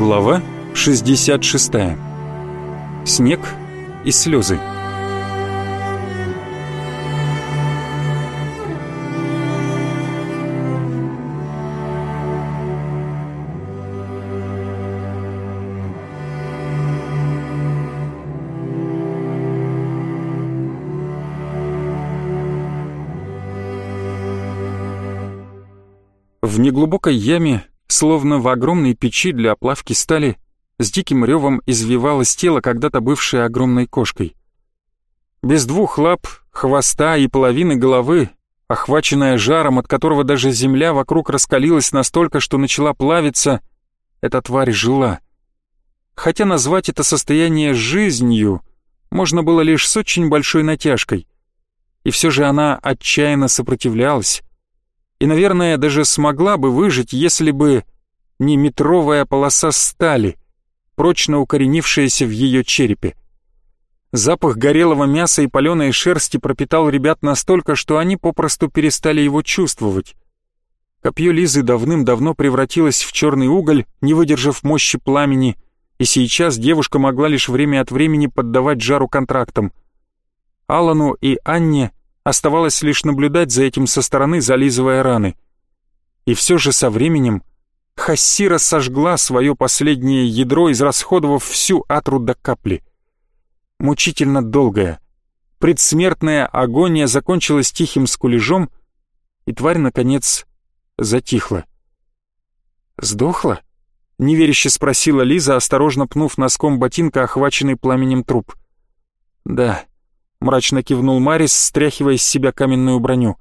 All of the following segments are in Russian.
Глава 66. Снег и слезы. В неглубокой яме, словно в огромной печи для оплавки стали, с диким ревом извивалось тело, когда-то бывшее огромной кошкой. Без двух лап, хвоста и половины головы, охваченная жаром, от которого даже земля вокруг раскалилась настолько, что начала плавиться, эта тварь жила. Хотя назвать это состояние жизнью можно было лишь с очень большой натяжкой. И все же она отчаянно сопротивлялась, и, наверное, даже смогла бы выжить, если бы не метровая полоса стали, прочно укоренившаяся в ее черепе. Запах горелого мяса и паленой шерсти пропитал ребят настолько, что они попросту перестали его чувствовать. Копье Лизы давным-давно превратилось в черный уголь, не выдержав мощи пламени, и сейчас девушка могла лишь время от времени поддавать жару контрактам. Алану и Анне Оставалось лишь наблюдать за этим со стороны, зализывая раны. И все же со временем Хассира сожгла свое последнее ядро, израсходовав всю атру до капли. Мучительно долгая, предсмертная агония закончилась тихим скулежом, и тварь, наконец, затихла. «Сдохла?» — неверяще спросила Лиза, осторожно пнув носком ботинка, охваченный пламенем труп. «Да», мрачно кивнул Марис, стряхивая с себя каменную броню.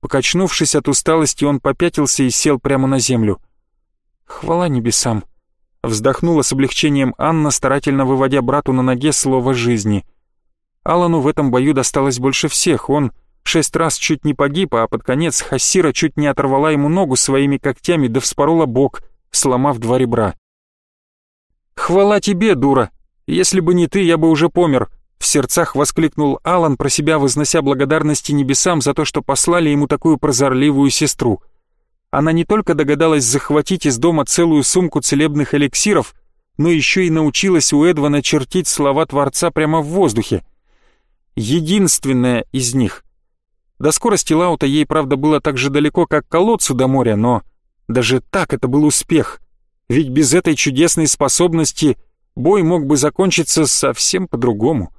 Покачнувшись от усталости, он попятился и сел прямо на землю. «Хвала небесам!» Вздохнула с облегчением Анна, старательно выводя брату на ноге слово жизни. Алану в этом бою досталось больше всех. Он шесть раз чуть не погиб, а под конец Хассира чуть не оторвала ему ногу своими когтями да вспорола бок, сломав два ребра. «Хвала тебе, дура! Если бы не ты, я бы уже помер!» В сердцах воскликнул Алан, про себя вознося благодарности небесам за то, что послали ему такую прозорливую сестру. Она не только догадалась захватить из дома целую сумку целебных эликсиров, но еще и научилась у Эдвана чертить слова Творца прямо в воздухе. Единственная из них. До скорости Лаута ей, правда, было так же далеко, как колодцу до моря, но даже так это был успех. Ведь без этой чудесной способности бой мог бы закончиться совсем по-другому.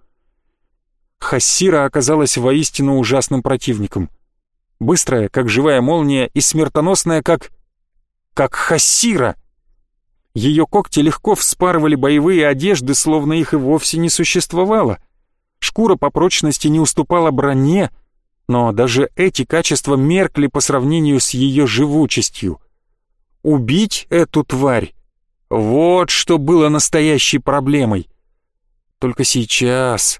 Хассира оказалась воистину ужасным противником. Быстрая, как живая молния, и смертоносная, как... как Хассира. Ее когти легко вспарывали боевые одежды, словно их и вовсе не существовало. Шкура по прочности не уступала броне, но даже эти качества меркли по сравнению с ее живучестью. Убить эту тварь — вот что было настоящей проблемой. Только сейчас,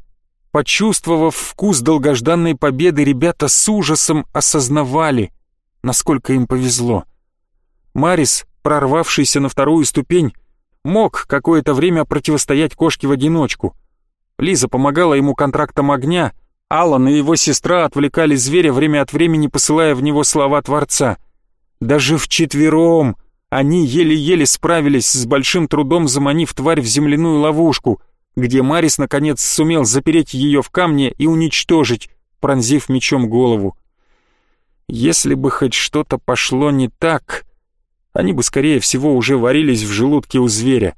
Почувствовав вкус долгожданной победы, ребята с ужасом осознавали, насколько им повезло. Марис, прорвавшийся на вторую ступень, мог какое-то время противостоять кошке в одиночку. Лиза помогала ему контрактом огня, Аллан и его сестра отвлекали зверя время от времени, посылая в него слова Творца. Даже вчетвером они еле-еле справились с большим трудом, заманив тварь в земляную ловушку — где Марис наконец сумел запереть ее в камне и уничтожить, пронзив мечом голову. Если бы хоть что-то пошло не так, они бы, скорее всего, уже варились в желудке у зверя.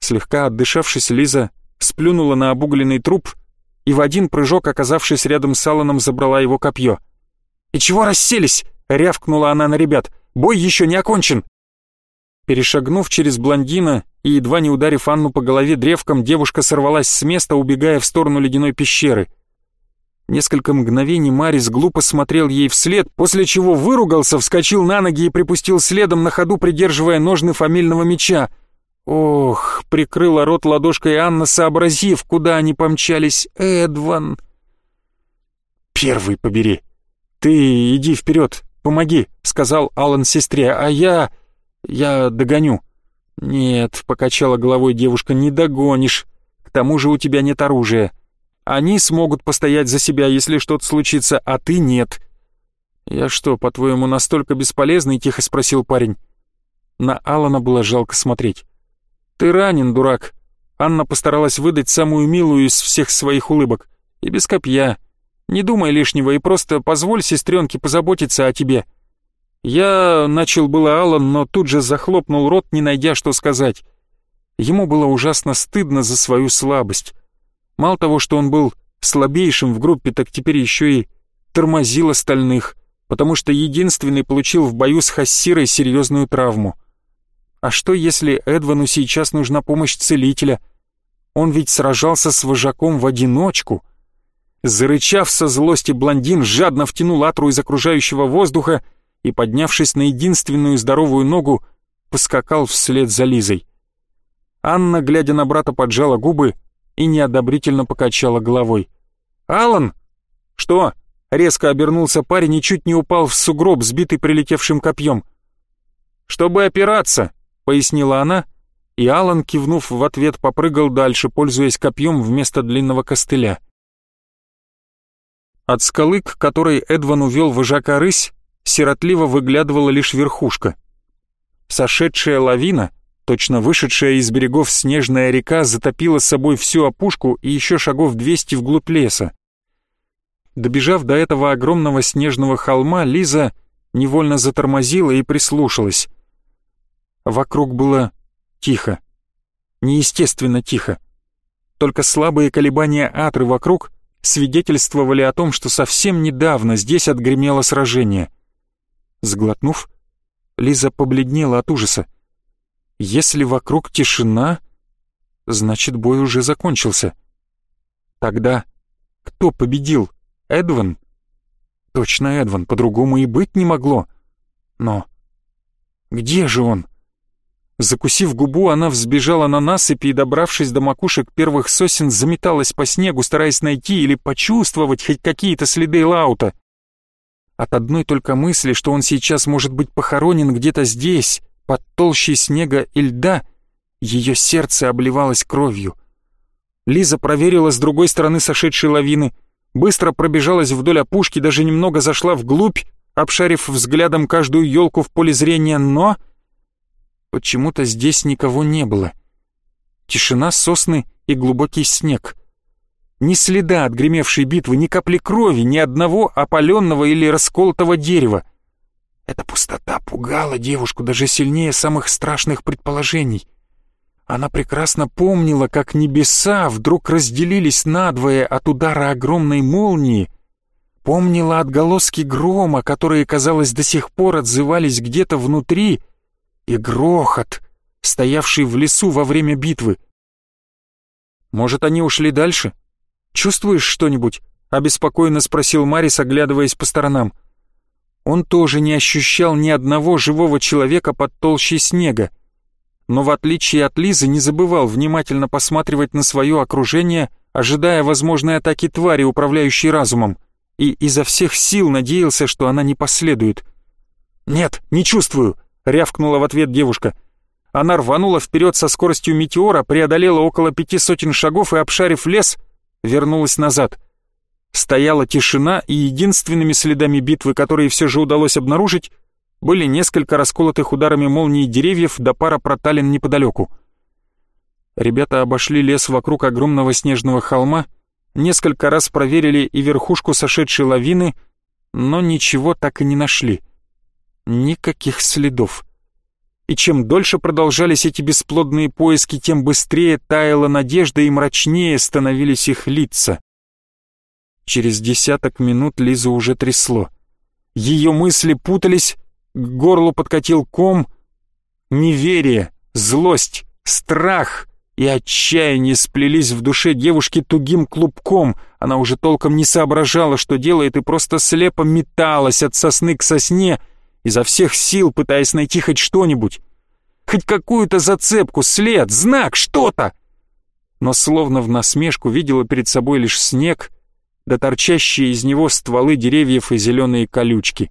Слегка отдышавшись, Лиза сплюнула на обугленный труп и в один прыжок, оказавшись рядом с Алланом, забрала его копье. «И чего расселись?» — рявкнула она на ребят. «Бой еще не окончен!» Перешагнув через блондина и едва не ударив Анну по голове древком, девушка сорвалась с места, убегая в сторону ледяной пещеры. Несколько мгновений Марис глупо смотрел ей вслед, после чего выругался, вскочил на ноги и припустил следом на ходу, придерживая ножны фамильного меча. Ох, прикрыла рот ладошкой Анна, сообразив, куда они помчались. Эдван. «Первый побери. Ты иди вперед, помоги», — сказал Алан сестре, «а я...» Я догоню». «Нет», — покачала головой девушка, — «не догонишь. К тому же у тебя нет оружия. Они смогут постоять за себя, если что-то случится, а ты нет». «Я что, по-твоему, настолько бесполезный?» — тихо спросил парень. На Алана было жалко смотреть. «Ты ранен, дурак!» Анна постаралась выдать самую милую из всех своих улыбок. «И без копья. Не думай лишнего и просто позволь сестренке позаботиться о тебе». Я начал было Алан, но тут же захлопнул рот, не найдя что сказать. Ему было ужасно стыдно за свою слабость. Мало того, что он был слабейшим в группе, так теперь еще и тормозил остальных, потому что единственный получил в бою с Хассирой серьезную травму. А что, если Эдвану сейчас нужна помощь целителя? Он ведь сражался с вожаком в одиночку. Зарычав со злости, блондин жадно втянул атру из окружающего воздуха и, поднявшись на единственную здоровую ногу, поскакал вслед за Лизой. Анна, глядя на брата, поджала губы и неодобрительно покачала головой. «Алан!» «Что?» — резко обернулся парень и чуть не упал в сугроб, сбитый прилетевшим копьем. «Чтобы опираться!» — пояснила она, и Алан, кивнув в ответ, попрыгал дальше, пользуясь копьем вместо длинного костыля. От скалы, к которой Эдван увел вожака рысь, сиротливо выглядывала лишь верхушка. Сошедшая лавина, точно вышедшая из берегов снежная река, затопила с собой всю опушку и еще шагов двести вглубь леса. Добежав до этого огромного снежного холма, Лиза невольно затормозила и прислушалась. Вокруг было тихо. Неестественно тихо. Только слабые колебания атры вокруг свидетельствовали о том, что совсем недавно здесь отгремело сражение. Сглотнув, Лиза побледнела от ужаса. Если вокруг тишина, значит бой уже закончился. Тогда кто победил? Эдван? Точно Эдван, по-другому и быть не могло. Но где же он? Закусив губу, она взбежала на насыпи и, добравшись до макушек первых сосен, заметалась по снегу, стараясь найти или почувствовать хоть какие-то следы Лаута. От одной только мысли, что он сейчас может быть похоронен где-то здесь, под толщей снега и льда, ее сердце обливалось кровью. Лиза проверила с другой стороны сошедшей лавины, быстро пробежалась вдоль опушки, даже немного зашла вглубь, обшарив взглядом каждую елку в поле зрения, но... Почему-то здесь никого не было. Тишина, сосны и глубокий снег — ни следа от гремевшей битвы, ни капли крови, ни одного опаленного или расколотого дерева. Эта пустота пугала девушку даже сильнее самых страшных предположений. Она прекрасно помнила, как небеса вдруг разделились надвое от удара огромной молнии, помнила отголоски грома, которые, казалось, до сих пор отзывались где-то внутри, и грохот, стоявший в лесу во время битвы. Может, они ушли дальше? «Чувствуешь что-нибудь?» — обеспокоенно спросил Марис, оглядываясь по сторонам. Он тоже не ощущал ни одного живого человека под толщей снега, но в отличие от Лизы не забывал внимательно посматривать на свое окружение, ожидая возможной атаки твари, управляющей разумом, и изо всех сил надеялся, что она не последует. «Нет, не чувствую», — рявкнула в ответ девушка. Она рванула вперед со скоростью метеора, преодолела около пяти сотен шагов и, обшарив лес, вернулась назад. Стояла тишина, и единственными следами битвы, которые все же удалось обнаружить, были несколько расколотых ударами молнии деревьев до пара проталин неподалеку. Ребята обошли лес вокруг огромного снежного холма, несколько раз проверили и верхушку сошедшей лавины, но ничего так и не нашли. Никаких следов и чем дольше продолжались эти бесплодные поиски, тем быстрее таяла надежда и мрачнее становились их лица. Через десяток минут Лизу уже трясло. Ее мысли путались, к горлу подкатил ком, неверие, злость, страх и отчаяние сплелись в душе девушки тугим клубком. Она уже толком не соображала, что делает, и просто слепо металась от сосны к сосне — изо всех сил пытаясь найти хоть что-нибудь, хоть какую-то зацепку, след, знак, что-то. Но словно в насмешку видела перед собой лишь снег, да торчащие из него стволы деревьев и зеленые колючки.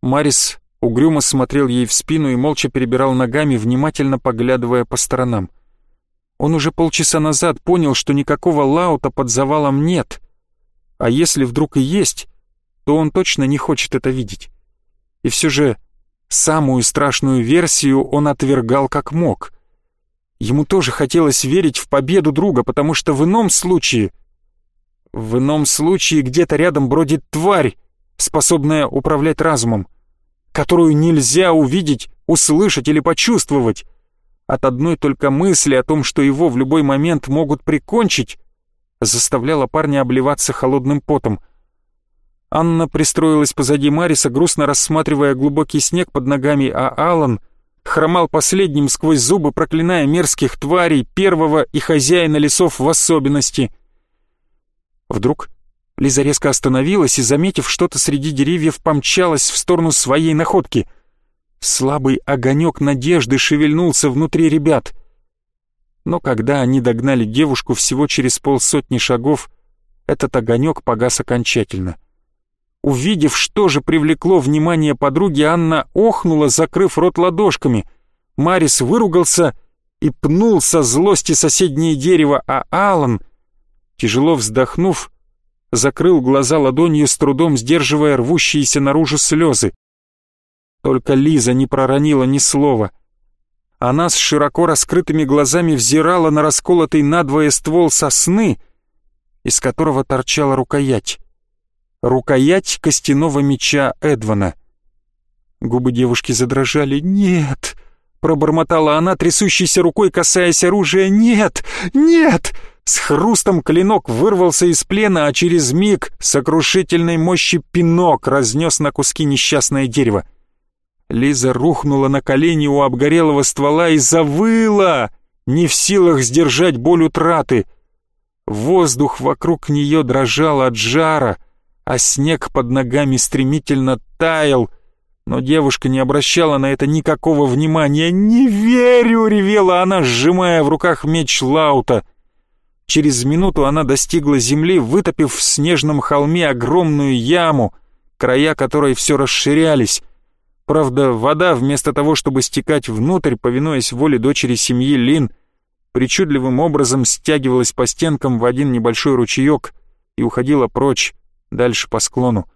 Марис угрюмо смотрел ей в спину и молча перебирал ногами, внимательно поглядывая по сторонам. Он уже полчаса назад понял, что никакого лаута под завалом нет, а если вдруг и есть, то он точно не хочет это видеть. И все же Самую страшную версию он отвергал как мог. Ему тоже хотелось верить в победу друга, потому что в ином случае... В ином случае где-то рядом бродит тварь, способная управлять разумом, которую нельзя увидеть, услышать или почувствовать. От одной только мысли о том, что его в любой момент могут прикончить, заставляла парня обливаться холодным потом. Анна пристроилась позади Мариса, грустно рассматривая глубокий снег под ногами, а Алан хромал последним сквозь зубы, проклиная мерзких тварей, первого и хозяина лесов в особенности. Вдруг Лиза резко остановилась и, заметив что-то среди деревьев, помчалась в сторону своей находки. Слабый огонек надежды шевельнулся внутри ребят. Но когда они догнали девушку всего через полсотни шагов, этот огонек погас окончательно. Увидев, что же привлекло внимание подруги, Анна охнула, закрыв рот ладошками. Марис выругался и пнул со злости соседнее дерево, а Алан, тяжело вздохнув, закрыл глаза ладонью, с трудом сдерживая рвущиеся наружу слезы. Только Лиза не проронила ни слова. Она с широко раскрытыми глазами взирала на расколотый надвое ствол сосны, из которого торчала рукоять рукоять костяного меча Эдвана. Губы девушки задрожали. «Нет!» — пробормотала она, трясущейся рукой, касаясь оружия. «Нет! Нет!» С хрустом клинок вырвался из плена, а через миг сокрушительной мощи пинок разнес на куски несчастное дерево. Лиза рухнула на колени у обгорелого ствола и завыла, не в силах сдержать боль утраты. Воздух вокруг нее дрожал от жара — а снег под ногами стремительно таял, но девушка не обращала на это никакого внимания. «Не верю!» — ревела она, сжимая в руках меч Лаута. Через минуту она достигла земли, вытопив в снежном холме огромную яму, края которой все расширялись. Правда, вода, вместо того, чтобы стекать внутрь, повинуясь воле дочери семьи Лин, причудливым образом стягивалась по стенкам в один небольшой ручеек и уходила прочь, дальше по склону.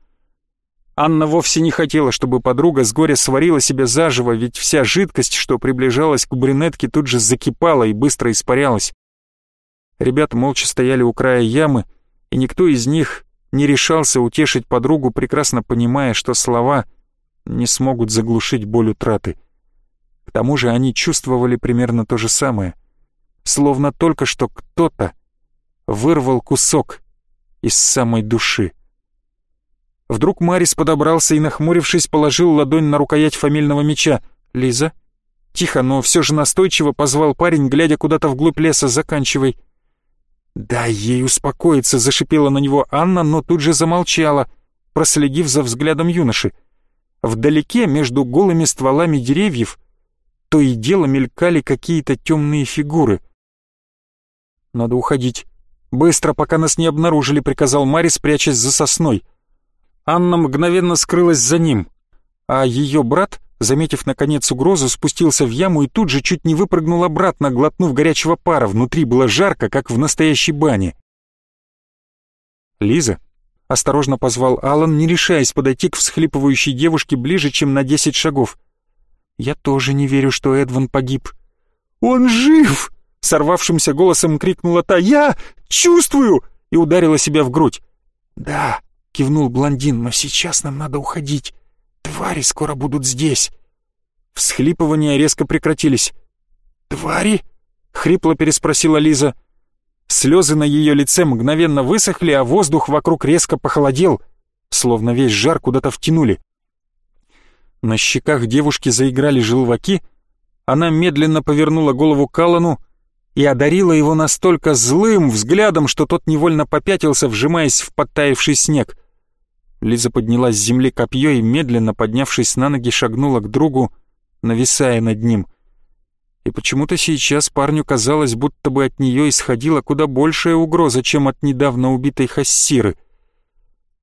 Анна вовсе не хотела, чтобы подруга с горя сварила себе заживо, ведь вся жидкость, что приближалась к брюнетке, тут же закипала и быстро испарялась. Ребята молча стояли у края ямы, и никто из них не решался утешить подругу, прекрасно понимая, что слова не смогут заглушить боль утраты. К тому же они чувствовали примерно то же самое, словно только что кто-то вырвал кусок из самой души. Вдруг Марис подобрался и, нахмурившись, положил ладонь на рукоять фамильного меча. «Лиза?» Тихо, но все же настойчиво позвал парень, глядя куда-то вглубь леса. «Заканчивай». «Дай ей успокоиться», — зашипела на него Анна, но тут же замолчала, проследив за взглядом юноши. Вдалеке, между голыми стволами деревьев, то и дело мелькали какие-то темные фигуры. «Надо уходить. Быстро, пока нас не обнаружили», — приказал Марис, прячась за сосной. Анна мгновенно скрылась за ним, а ее брат, заметив наконец угрозу, спустился в яму и тут же чуть не выпрыгнул обратно, глотнув горячего пара. Внутри было жарко, как в настоящей бане. «Лиза?» — осторожно позвал Алан, не решаясь подойти к всхлипывающей девушке ближе, чем на десять шагов. «Я тоже не верю, что Эдван погиб». «Он жив!» — сорвавшимся голосом крикнула та. «Я чувствую!» и ударила себя в грудь. «Да, кивнул блондин, но сейчас нам надо уходить. Твари скоро будут здесь. Всхлипывания резко прекратились. «Твари?» — хрипло переспросила Лиза. Слезы на ее лице мгновенно высохли, а воздух вокруг резко похолодел, словно весь жар куда-то втянули. На щеках девушки заиграли желваки, она медленно повернула голову к Аллану и одарила его настолько злым взглядом, что тот невольно попятился, вжимаясь в подтаявший снег. Лиза подняла с земли копье и, медленно поднявшись на ноги, шагнула к другу, нависая над ним. И почему-то сейчас парню казалось, будто бы от нее исходила куда большая угроза, чем от недавно убитой Хассиры.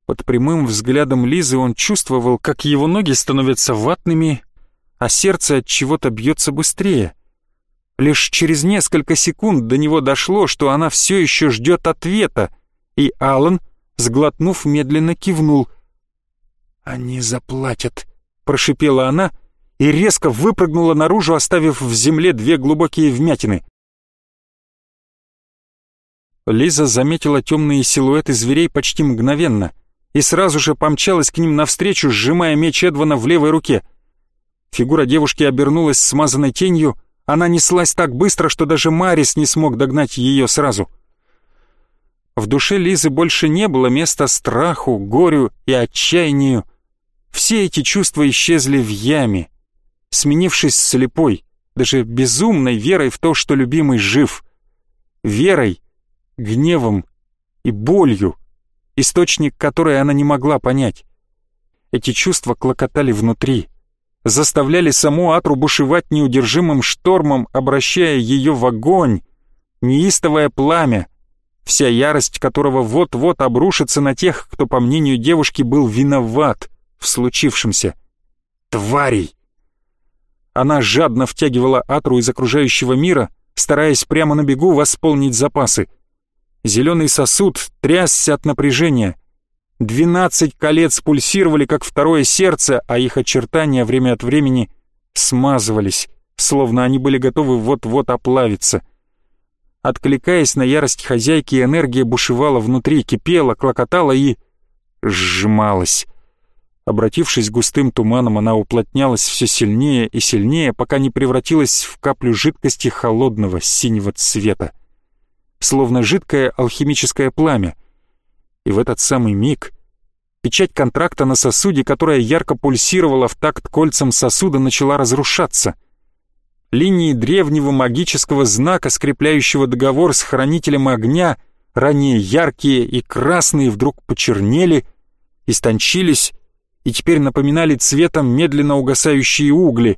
Под прямым взглядом Лизы он чувствовал, как его ноги становятся ватными, а сердце от чего-то бьется быстрее. Лишь через несколько секунд до него дошло, что она все еще ждет ответа, и Алан — Сглотнув, медленно кивнул. «Они заплатят», — прошипела она и резко выпрыгнула наружу, оставив в земле две глубокие вмятины. Лиза заметила темные силуэты зверей почти мгновенно и сразу же помчалась к ним навстречу, сжимая меч Эдвана в левой руке. Фигура девушки обернулась смазанной тенью, она неслась так быстро, что даже Марис не смог догнать ее сразу. В душе Лизы больше не было места страху, горю и отчаянию. Все эти чувства исчезли в яме, сменившись слепой, даже безумной верой в то, что любимый жив. Верой, гневом и болью, источник которой она не могла понять. Эти чувства клокотали внутри, заставляли саму Атру бушевать неудержимым штормом, обращая ее в огонь, неистовое пламя, вся ярость которого вот-вот обрушится на тех, кто, по мнению девушки, был виноват в случившемся. Тварей! Она жадно втягивала Атру из окружающего мира, стараясь прямо на бегу восполнить запасы. Зеленый сосуд трясся от напряжения. Двенадцать колец пульсировали, как второе сердце, а их очертания время от времени смазывались, словно они были готовы вот-вот оплавиться. Откликаясь на ярость хозяйки, энергия бушевала внутри, кипела, клокотала и... сжималась. Обратившись густым туманом, она уплотнялась все сильнее и сильнее, пока не превратилась в каплю жидкости холодного синего цвета. Словно жидкое алхимическое пламя. И в этот самый миг печать контракта на сосуде, которая ярко пульсировала в такт кольцам сосуда, начала разрушаться. Линии древнего магического знака, скрепляющего договор с хранителем огня, ранее яркие и красные, вдруг почернели, истончились и теперь напоминали цветом медленно угасающие угли.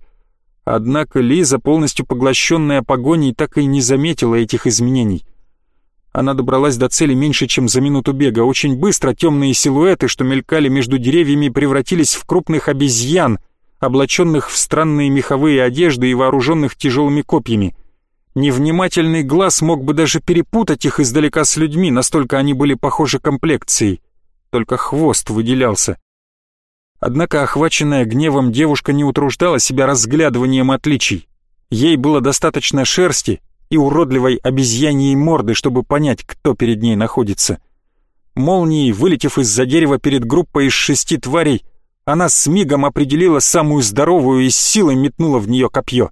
Однако Лиза, полностью поглощенная погоней, так и не заметила этих изменений. Она добралась до цели меньше, чем за минуту бега. Очень быстро темные силуэты, что мелькали между деревьями, превратились в крупных обезьян, облаченных в странные меховые одежды и вооруженных тяжелыми копьями. Невнимательный глаз мог бы даже перепутать их издалека с людьми, настолько они были похожи комплекцией. Только хвост выделялся. Однако, охваченная гневом, девушка не утруждала себя разглядыванием отличий. Ей было достаточно шерсти и уродливой обезьяньей морды, чтобы понять, кто перед ней находится. Молнией, вылетев из-за дерева перед группой из шести тварей, она с мигом определила самую здоровую и с силой метнула в нее копье.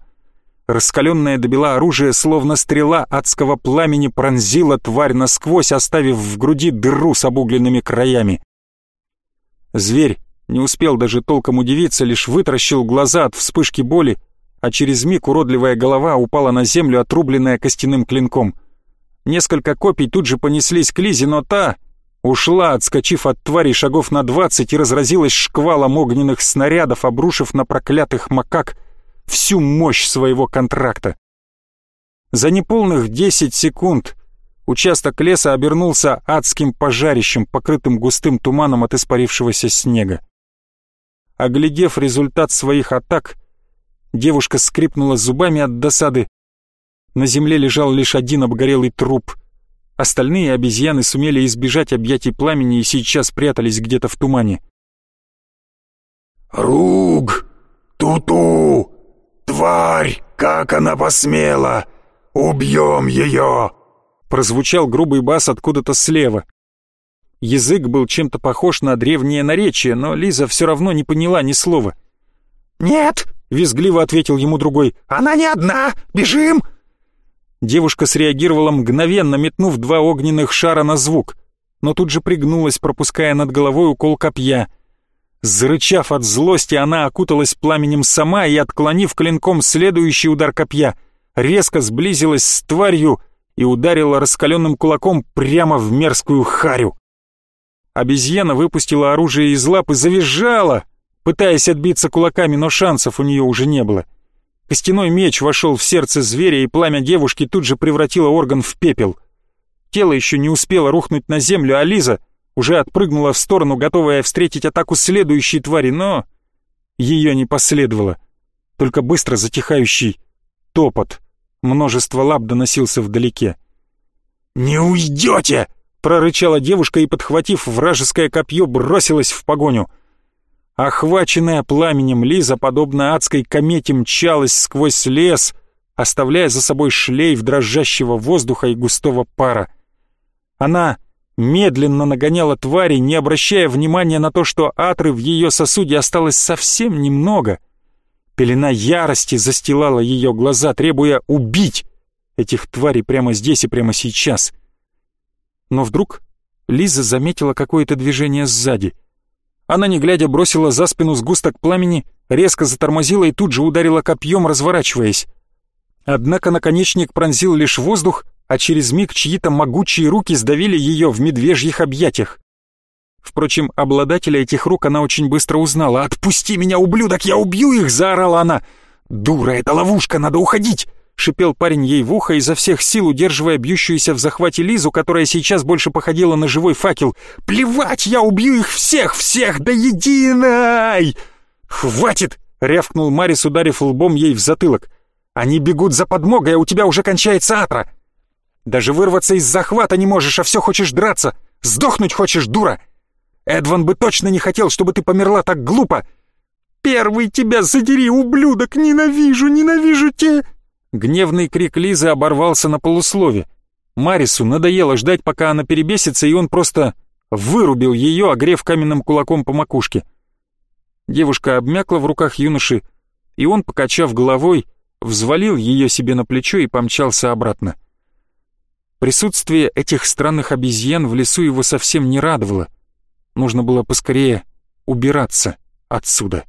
Раскаленное до бела оружие, словно стрела адского пламени, пронзила тварь насквозь, оставив в груди дыру с обугленными краями. Зверь не успел даже толком удивиться, лишь вытаращил глаза от вспышки боли, а через миг уродливая голова упала на землю, отрубленная костяным клинком. Несколько копий тут же понеслись к Лизе, но та ушла, отскочив от твари шагов на двадцать и разразилась шквалом огненных снарядов, обрушив на проклятых макак всю мощь своего контракта. За неполных десять секунд участок леса обернулся адским пожарищем, покрытым густым туманом от испарившегося снега. Оглядев результат своих атак, девушка скрипнула зубами от досады. На земле лежал лишь один обгорелый труп. Остальные обезьяны сумели избежать объятий пламени и сейчас прятались где-то в тумане. «Руг! Туту! Тварь! Как она посмела! Убьем ее!» Прозвучал грубый бас откуда-то слева. Язык был чем-то похож на древнее наречие, но Лиза все равно не поняла ни слова. «Нет!» — визгливо ответил ему другой. «Она не одна! Бежим!» Девушка среагировала мгновенно, метнув два огненных шара на звук, но тут же пригнулась, пропуская над головой укол копья. Зарычав от злости, она окуталась пламенем сама и, отклонив клинком следующий удар копья, резко сблизилась с тварью и ударила раскаленным кулаком прямо в мерзкую харю. Обезьяна выпустила оружие из лап и завизжала, пытаясь отбиться кулаками, но шансов у нее уже не было. Костяной меч вошел в сердце зверя, и пламя девушки тут же превратило орган в пепел. Тело еще не успело рухнуть на землю, а Лиза уже отпрыгнула в сторону, готовая встретить атаку следующей твари, но ее не последовало. Только быстро затихающий топот. Множество лап доносился вдалеке. «Не уйдете!» прорычала девушка и, подхватив вражеское копье, бросилась в погоню. Охваченная пламенем Лиза, подобно адской комете, мчалась сквозь лес, оставляя за собой шлейф дрожащего воздуха и густого пара. Она медленно нагоняла твари, не обращая внимания на то, что атры в ее сосуде осталось совсем немного. Пелена ярости застилала ее глаза, требуя убить этих тварей прямо здесь и прямо сейчас. Но вдруг Лиза заметила какое-то движение сзади. Она, не глядя, бросила за спину сгусток пламени, резко затормозила и тут же ударила копьем, разворачиваясь. Однако наконечник пронзил лишь воздух, а через миг чьи-то могучие руки сдавили ее в медвежьих объятиях. Впрочем, обладателя этих рук она очень быстро узнала. «Отпусти меня, ублюдок, я убью их!» — заорала она. «Дура, это ловушка, надо уходить!» — шипел парень ей в ухо, изо всех сил удерживая бьющуюся в захвате Лизу, которая сейчас больше походила на живой факел. «Плевать, я убью их всех, всех до единой!» «Хватит!» — рявкнул Марис, ударив лбом ей в затылок. «Они бегут за подмогой, а у тебя уже кончается атра!» Даже вырваться из захвата не можешь, а все хочешь драться. Сдохнуть хочешь, дура. Эдван бы точно не хотел, чтобы ты померла так глупо. Первый тебя задери, ублюдок, ненавижу, ненавижу те. Гневный крик Лизы оборвался на полуслове. Марису надоело ждать, пока она перебесится, и он просто вырубил ее, огрев каменным кулаком по макушке. Девушка обмякла в руках юноши, и он, покачав головой, взвалил ее себе на плечо и помчался обратно. Присутствие этих странных обезьян в лесу его совсем не радовало. Нужно было поскорее убираться отсюда.